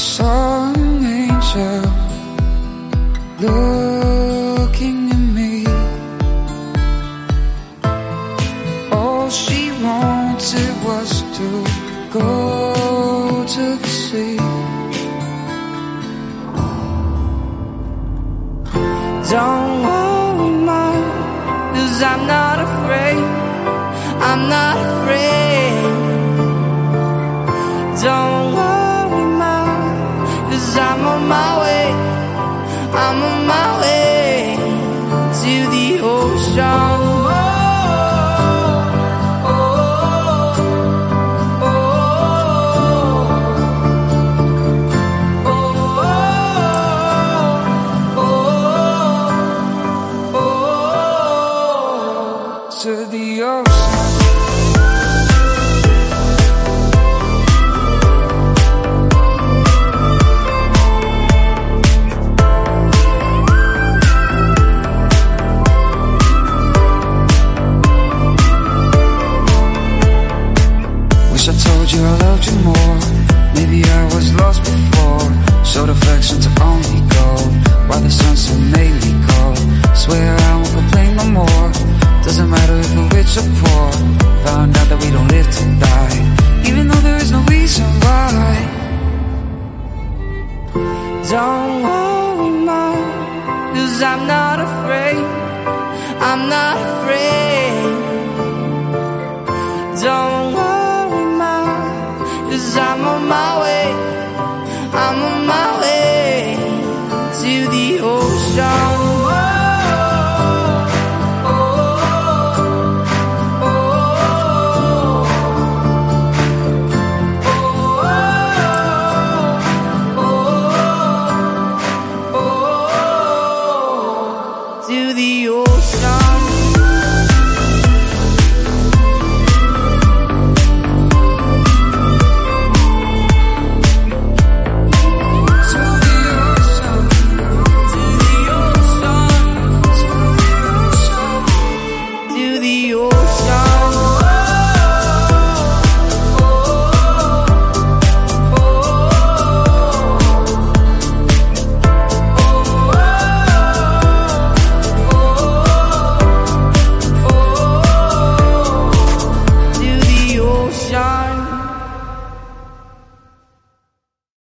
saw an angel looking at me. All she wanted was to go to the sea. Don't worry, mom, I'm not to the ocean. Wish I told you I loved you more. Maybe I was lost before. Showed affection to only gold. I'm not afraid. I'm not afraid. Don't worry, ma, cause I'm on my way. I'm on my Jean.